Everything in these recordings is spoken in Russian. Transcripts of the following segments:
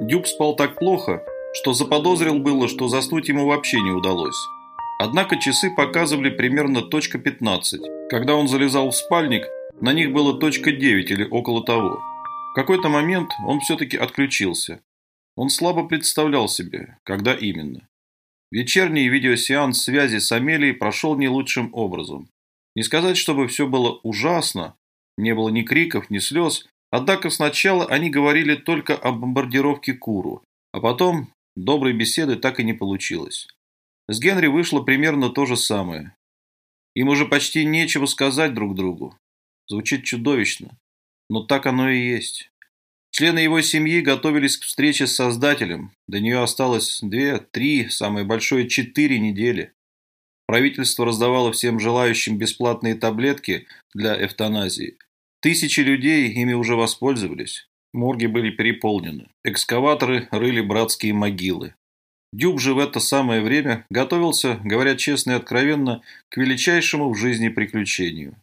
Дюб спал так плохо, что заподозрил было, что заснуть ему вообще не удалось. Однако часы показывали примерно точка 15. Когда он залезал в спальник, на них было точка 9 или около того. В какой-то момент он все-таки отключился. Он слабо представлял себе, когда именно. Вечерний видеосеанс связи с Амелией прошел не лучшим образом. Не сказать, чтобы все было ужасно, не было ни криков, ни слез, однако сначала они говорили только о бомбардировке Куру, а потом доброй беседы так и не получилось. С Генри вышло примерно то же самое. Им уже почти нечего сказать друг другу. Звучит чудовищно, но так оно и есть. Члены его семьи готовились к встрече с Создателем. До нее осталось две, три, самое большое четыре недели. Правительство раздавало всем желающим бесплатные таблетки для эвтаназии. Тысячи людей ими уже воспользовались. Морги были переполнены. Экскаваторы рыли братские могилы. Дюб же в это самое время готовился, говоря честно и откровенно, к величайшему в жизни приключению.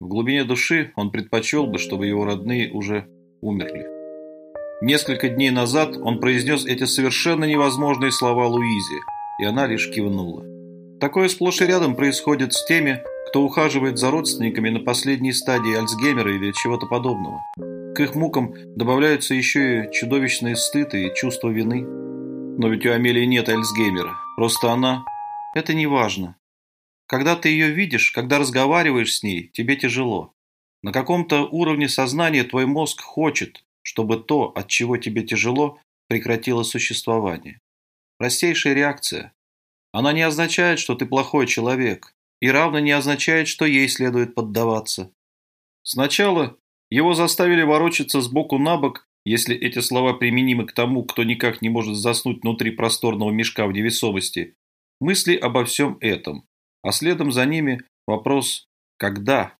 В глубине души он предпочел бы, чтобы его родные уже умерли. Несколько дней назад он произнес эти совершенно невозможные слова Луизе, и она лишь кивнула. Такое сплошь и рядом происходит с теми, кто ухаживает за родственниками на последней стадии Альцгеймера или чего-то подобного. К их мукам добавляются еще и чудовищные стыд и чувство вины. Но ведь у Амелии нет Альцгеймера, просто она... Это не важно. Когда ты ее видишь, когда разговариваешь с ней, тебе тяжело. На каком-то уровне сознания твой мозг хочет, чтобы то, от чего тебе тяжело, прекратило существование. Простейшая реакция. Она не означает, что ты плохой человек, и равно не означает, что ей следует поддаваться. Сначала его заставили ворочаться с боку на бок, если эти слова применимы к тому, кто никак не может заснуть внутри просторного мешка в невесомости, мысли обо всем этом, а следом за ними вопрос «когда?».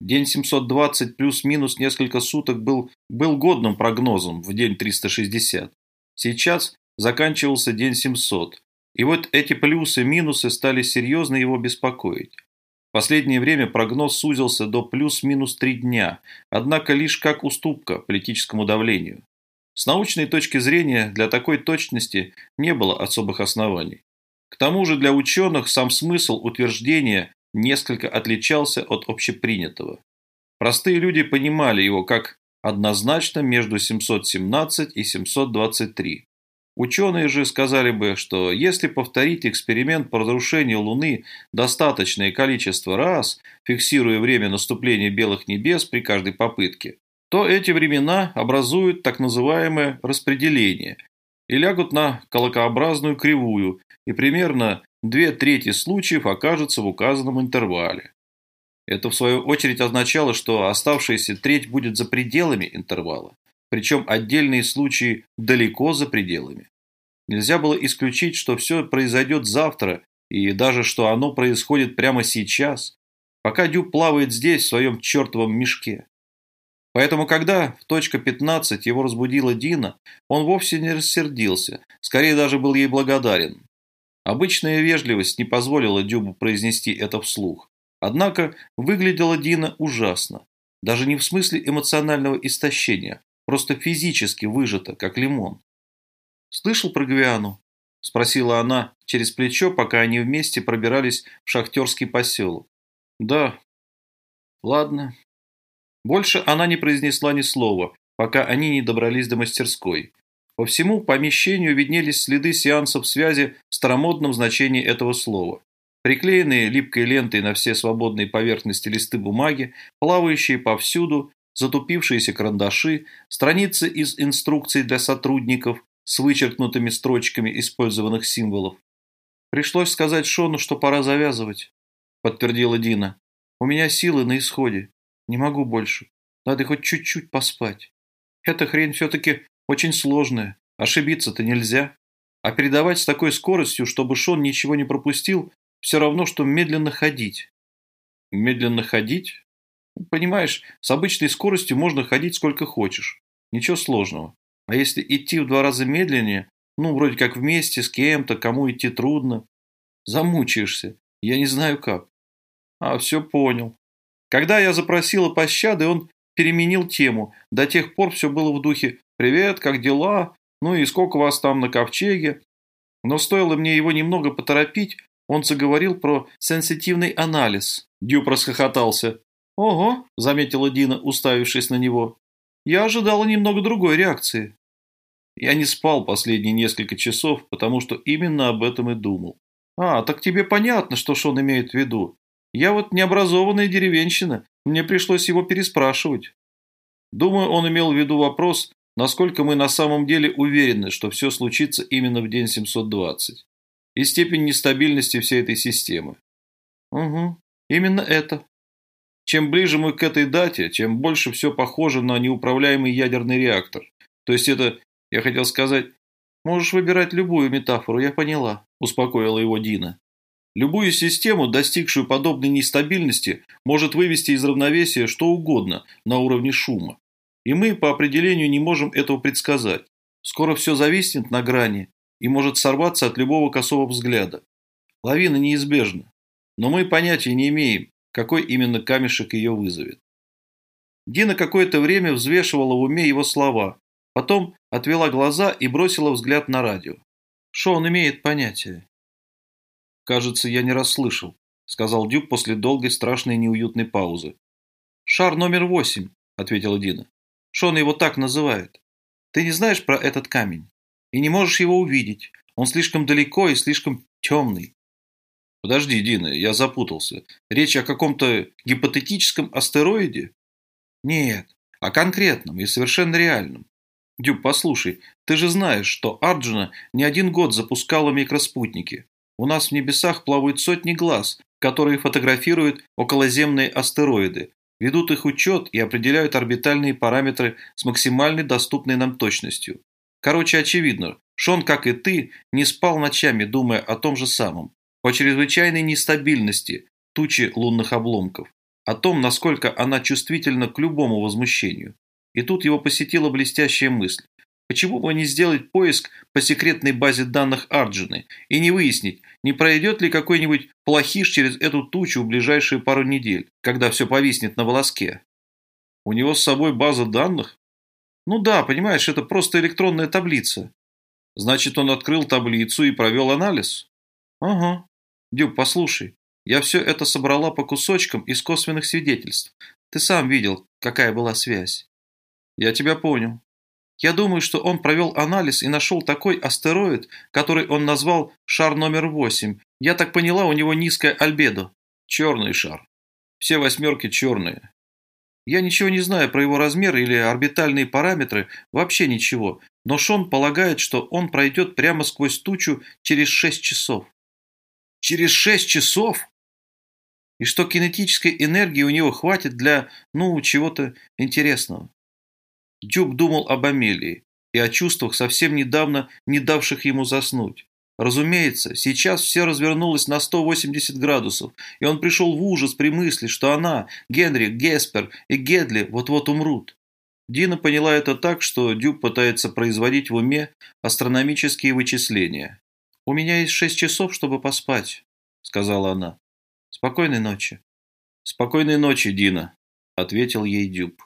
День 720 плюс-минус несколько суток был, был годным прогнозом в день 360. Сейчас заканчивался день 700. И вот эти плюсы-минусы стали серьезно его беспокоить. В последнее время прогноз сузился до плюс-минус три дня, однако лишь как уступка политическому давлению. С научной точки зрения для такой точности не было особых оснований. К тому же для ученых сам смысл утверждения несколько отличался от общепринятого. Простые люди понимали его как однозначно между 717 и 723. Ученые же сказали бы, что если повторить эксперимент по разрушению Луны достаточное количество раз, фиксируя время наступления белых небес при каждой попытке, то эти времена образуют так называемое распределение и лягут на колокообразную кривую, и примерно две трети случаев окажутся в указанном интервале. Это, в свою очередь, означало, что оставшаяся треть будет за пределами интервала, причем отдельные случаи далеко за пределами. Нельзя было исключить, что все произойдет завтра, и даже что оно происходит прямо сейчас, пока Дюб плавает здесь, в своем чертовом мешке. Поэтому, когда в точка 15 его разбудила Дина, он вовсе не рассердился, скорее даже был ей благодарен. Обычная вежливость не позволила Дюбу произнести это вслух. Однако выглядела Дина ужасно. Даже не в смысле эмоционального истощения, просто физически выжата, как лимон. «Слышал про Гвиану?» – спросила она через плечо, пока они вместе пробирались в шахтерский поселок. «Да». «Ладно». Больше она не произнесла ни слова, пока они не добрались до мастерской. По всему помещению виднелись следы сеансов связи в старомодном значении этого слова. Приклеенные липкой лентой на все свободные поверхности листы бумаги, плавающие повсюду, затупившиеся карандаши, страницы из инструкций для сотрудников с вычеркнутыми строчками использованных символов. «Пришлось сказать Шону, что пора завязывать», – подтвердила Дина. «У меня силы на исходе. Не могу больше. Надо хоть чуть-чуть поспать. Эта хрень все-таки очень сложное. Ошибиться-то нельзя. А передавать с такой скоростью, чтобы Шон ничего не пропустил, все равно, что медленно ходить. Медленно ходить? Понимаешь, с обычной скоростью можно ходить сколько хочешь. Ничего сложного. А если идти в два раза медленнее, ну, вроде как вместе с кем-то, кому идти трудно, замучаешься. Я не знаю как. А, все понял. Когда я запросила пощады, он переменил тему. До тех пор все было в духе «Привет, как дела? Ну и сколько вас там на ковчеге?» Но стоило мне его немного поторопить, он заговорил про сенситивный анализ. Дюб расхохотался. «Ого», — заметила Дина, уставившись на него. «Я ожидала немного другой реакции». Я не спал последние несколько часов, потому что именно об этом и думал. «А, так тебе понятно, что Шон имеет в виду. Я вот необразованная деревенщина, мне пришлось его переспрашивать». Думаю, он имел в виду вопрос, насколько мы на самом деле уверены, что все случится именно в день 720. И степень нестабильности всей этой системы. Угу, именно это. Чем ближе мы к этой дате, тем больше все похоже на неуправляемый ядерный реактор. То есть это, я хотел сказать, можешь выбирать любую метафору, я поняла, успокоила его Дина. Любую систему, достигшую подобной нестабильности, может вывести из равновесия что угодно на уровне шума. И мы по определению не можем этого предсказать. Скоро все зависнет на грани и может сорваться от любого косого взгляда. Лавина неизбежна. Но мы понятия не имеем, какой именно камешек ее вызовет. Дина какое-то время взвешивала в уме его слова, потом отвела глаза и бросила взгляд на радио. Что он имеет понятие? «Кажется, я не расслышал», — сказал Дюб после долгой, страшной, неуютной паузы. «Шар номер восемь», — ответила Дина. Шон его так называет. Ты не знаешь про этот камень и не можешь его увидеть. Он слишком далеко и слишком темный. Подожди, Дина, я запутался. Речь о каком-то гипотетическом астероиде? Нет, о конкретном и совершенно реальном. Дюб, послушай, ты же знаешь, что Арджуна не один год запускала микроспутники. У нас в небесах плавают сотни глаз, которые фотографируют околоземные астероиды, ведут их учет и определяют орбитальные параметры с максимальной доступной нам точностью. Короче, очевидно, Шон, как и ты, не спал ночами, думая о том же самом о чрезвычайной нестабильности тучи лунных обломков, о том, насколько она чувствительна к любому возмущению. И тут его посетила блестящая мысль. Почему бы не сделать поиск по секретной базе данных Арджины и не выяснить, не пройдет ли какой-нибудь плохиш через эту тучу в ближайшие пару недель, когда все повиснет на волоске? У него с собой база данных? Ну да, понимаешь, это просто электронная таблица. Значит, он открыл таблицу и провел анализ? Ага. Дюб, послушай, я все это собрала по кусочкам из косвенных свидетельств. Ты сам видел, какая была связь. Я тебя понял. Я думаю, что он провел анализ и нашел такой астероид, который он назвал шар номер восемь. Я так поняла, у него низкое альбедо. Черный шар. Все восьмерки черные. Я ничего не знаю про его размер или орбитальные параметры, вообще ничего. Но Шон полагает, что он пройдет прямо сквозь тучу через шесть часов. Через шесть часов? И что кинетической энергии у него хватит для, ну, чего-то интересного. Дюб думал об Амелии и о чувствах, совсем недавно не давших ему заснуть. Разумеется, сейчас все развернулось на 180 градусов, и он пришел в ужас при мысли, что она, Генри, Геспер и Гедли вот-вот умрут. Дина поняла это так, что Дюб пытается производить в уме астрономические вычисления. «У меня есть шесть часов, чтобы поспать», — сказала она. «Спокойной ночи». «Спокойной ночи, Дина», — ответил ей Дюб.